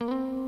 Asik